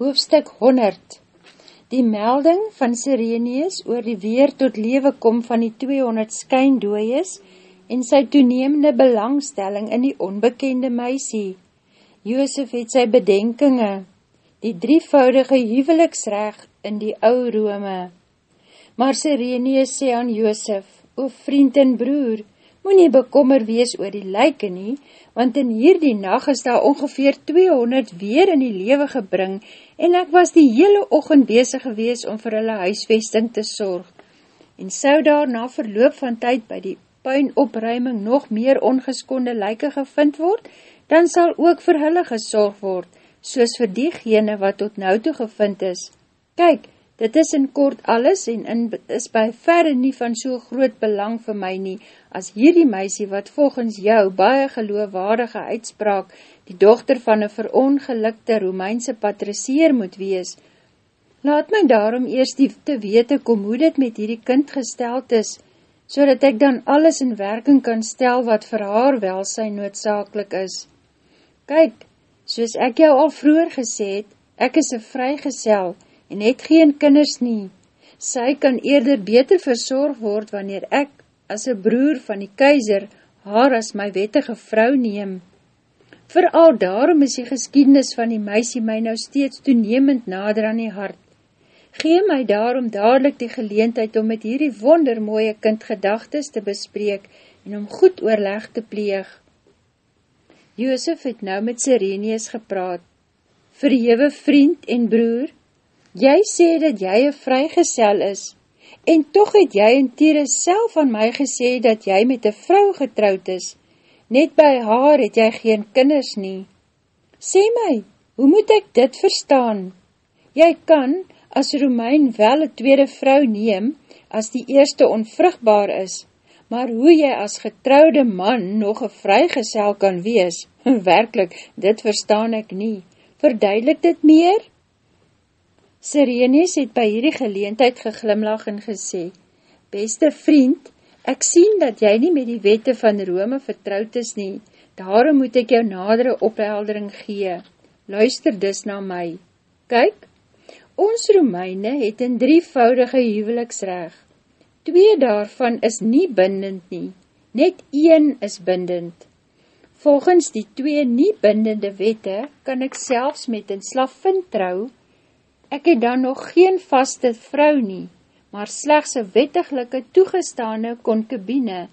Hoofstuk 100 Die melding van Sirenius oor die weer tot lewe kom van die 200 skyndooies en sy toenemende belangstelling in die onbekende meisie. Joosef het sy bedenkinge, die drievoudige huweliksreg in die ou Rome. Maar Sirenius sê aan Joosef, o vriend en broer, moet nie bekommer wees oor die lyke nie, want in hierdie nacht is daar ongeveer 200 weer in die lewe gebring en ek was die hele ochend bezig gewees om vir hulle huisvesting te sorg. En sou daar na verloop van tyd by die puinopruiming nog meer ongeskonde lyke gevind word, dan sal ook vir hulle gesorg word, soos vir diegene wat tot nou toe gevind is. Kyk, Dit is in kort alles en in, is by verre nie van so groot belang vir my nie, as hierdie meisie wat volgens jou baie geloofwaardige uitspraak die dochter van een verongelikte Romeinse patricier moet wees. Laat my daarom eerst die te wete kom hoe dit met hierdie kind gesteld is, so dat ek dan alles in werking kan stel wat vir haar welsijn noodzakelik is. Kyk, soos ek jou al vroeger gesê het, ek is een vrygesel, en het geen kinders nie. Sy kan eerder beter verzorg word wanneer ek, as een broer van die keizer, haar as my wettige vrou neem. Vooral daarom is die geskiednis van die meisie my nou steeds toenemend nader aan die hart. Gee my daarom dadelijk die geleentheid om met hierdie wondermooie kind gedagtes te bespreek en om goed oorleg te pleeg. Joosef het nou met Sirenius gepraat. Verhewe vriend en broer, Jy sê dat jy een vrygesel is, en toch het jy in Tire self aan my gesê dat jy met een vrou getrouwd is. Net by haar het jy geen kinders nie. Sê my, hoe moet ek dit verstaan? Jy kan, as Romein wel een tweede vrou neem, as die eerste onvrugbaar is, maar hoe jy as getrouwde man nog een vrygesel kan wees, werkelijk, dit verstaan ek nie. Verduidelik dit meer? Sirenes het by hierdie geleentheid geglimlag en gesê, Beste vriend, ek sien dat jy nie met die wette van Rome vertrouwd is nie, daarom moet ek jou nadere opheldering gee. Luister dus na my. Kyk, ons Romeine het een drievoudige huweliksreg. Twee daarvan is nie bindend nie, net een is bindend. Volgens die twee nie bindende wette kan ek selfs met een slavin trouw, Ek het dan nog geen vaste vrou nie, maar slechts een wettiglike toegestane konkebine,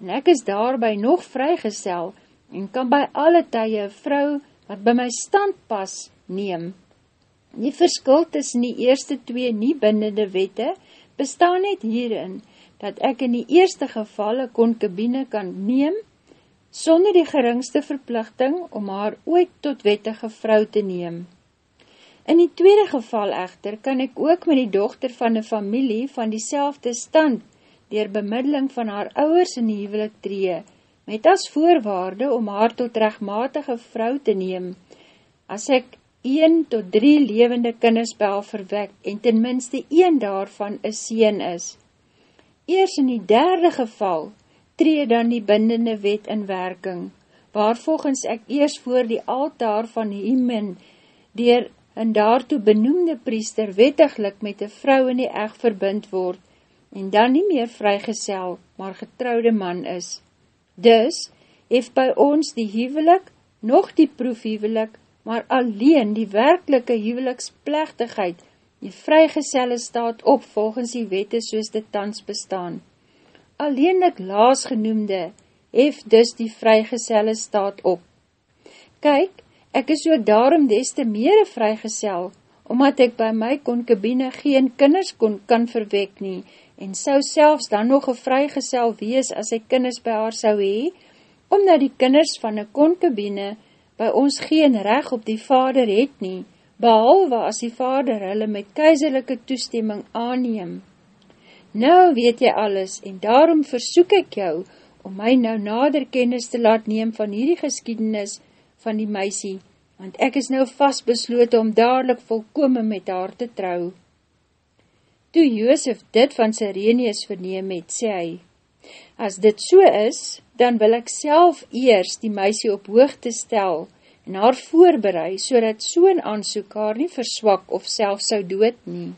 en ek is daarby nog vrygesel, en kan by alle tye vrou, wat by my stand pas, neem. Die verskil tussen die eerste twee nie bindende wette, bestaan net hierin, dat ek in die eerste geval een konkebine kan neem, sonder die geringste verplichting om haar ooit tot wettige vrou te neem. In die tweede geval echter kan ek ook met die dochter van een familie van die stand, dier bemiddeling van haar ouwers in die huwelik tree, met as voorwaarde om haar tot rechtmatige vrou te neem, as ek 1 tot 3 levende kinders by al verwek en ten minste 1 daarvan een sien is. Eers in die derde geval tree dan die bindende wet in werking, waar volgens ek eers voor die altaar van Hymen dier en daartoe benoemde priester wettiglik met een vrou in die eg verbind word, en dan nie meer vrygesel, maar getrouwde man is. Dus, heeft by ons die huwelik, nog die proefhuwelik, maar alleen die werklike huweliksplegtigheid, die vrygeselle staat op volgens die wette soos dit tans bestaan. Alleenlik laas genoemde, heeft dus die vrygeselle staat op. Kyk, Ek is ook daarom des te meer vrygesel, omdat ek by my konkebine geen kinders kon, kan verwek nie, en sou selfs dan nog een vrygesel wees as ek kinders by haar sou hee, omdat die kinders van een konkebine by ons geen reg op die vader het nie, behalwe as die vader hulle met keizerlijke toestemming aanneem. Nou weet jy alles, en daarom versoek ek jou, om my nou nader kennis te laat neem van hierdie geskiedenis, van die meisie, want ek is nou vastbesloot om dadelijk volkome met haar te trou. Toe Joosef dit van Sirenius verneem het, sê hy, As dit so is, dan wil ek self eers die meisie op hoogte stel, en haar voorberei, so dat so'n aansoek haar nie verswak of self sou dood nie.